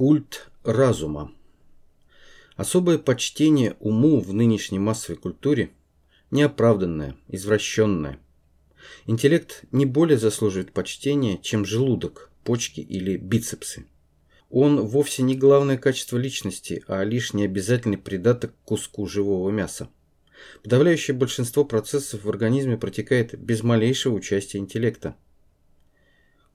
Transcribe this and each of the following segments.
Культ разума. Особое почтение уму в нынешней массовой культуре неоправданное, извращенное. Интеллект не более заслуживает почтения, чем желудок, почки или бицепсы. Он вовсе не главное качество личности, а лишь необязательный придаток к куску живого мяса. Подавляющее большинство процессов в организме протекает без малейшего участия интеллекта.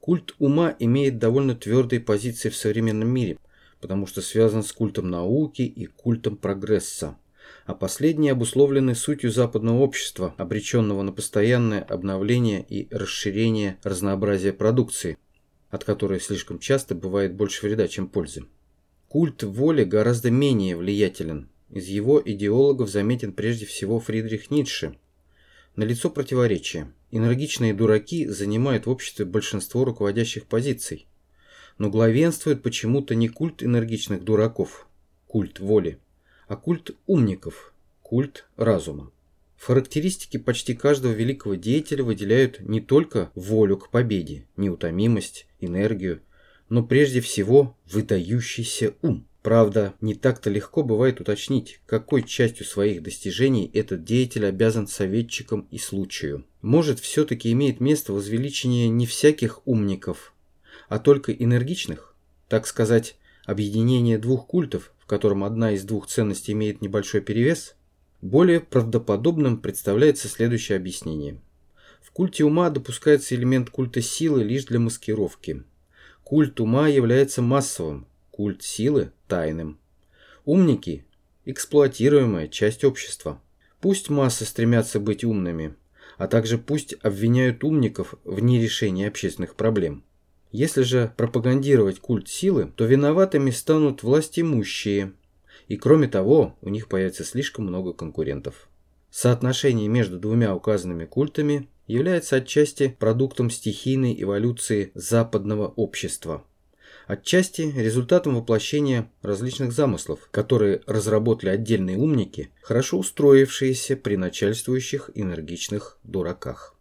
Культ ума имеет довольно твердые позиции в современном мире, потому что связан с культом науки и культом прогресса, а последние обусловлены сутью западного общества, обреченного на постоянное обновление и расширение разнообразия продукции, от которой слишком часто бывает больше вреда, чем пользы. Культ воли гораздо менее влиятелен. Из его идеологов заметен прежде всего Фридрих Ницше – Налицо противоречие. Энергичные дураки занимают в обществе большинство руководящих позиций. Но главенствует почему-то не культ энергичных дураков, культ воли, а культ умников, культ разума. В почти каждого великого деятеля выделяют не только волю к победе, неутомимость, энергию, но прежде всего выдающийся ум. Правда, не так-то легко бывает уточнить, какой частью своих достижений этот деятель обязан советчикам и случаю. Может, все-таки имеет место возвеличение не всяких умников, а только энергичных, так сказать, объединение двух культов, в котором одна из двух ценностей имеет небольшой перевес? Более правдоподобным представляется следующее объяснение. В культе ума допускается элемент культа силы лишь для маскировки. Культ ума является массовым, культ силы – тайным. Умники – эксплуатируемая часть общества. Пусть массы стремятся быть умными, а также пусть обвиняют умников в нерешении общественных проблем. Если же пропагандировать культ силы, то виноватыми станут властимущие, и кроме того, у них появится слишком много конкурентов. Соотношение между двумя указанными культами является отчасти продуктом стихийной эволюции западного общества – отчасти результатом воплощения различных замыслов, которые разработали отдельные умники, хорошо устроившиеся при начальствующих энергичных дураках.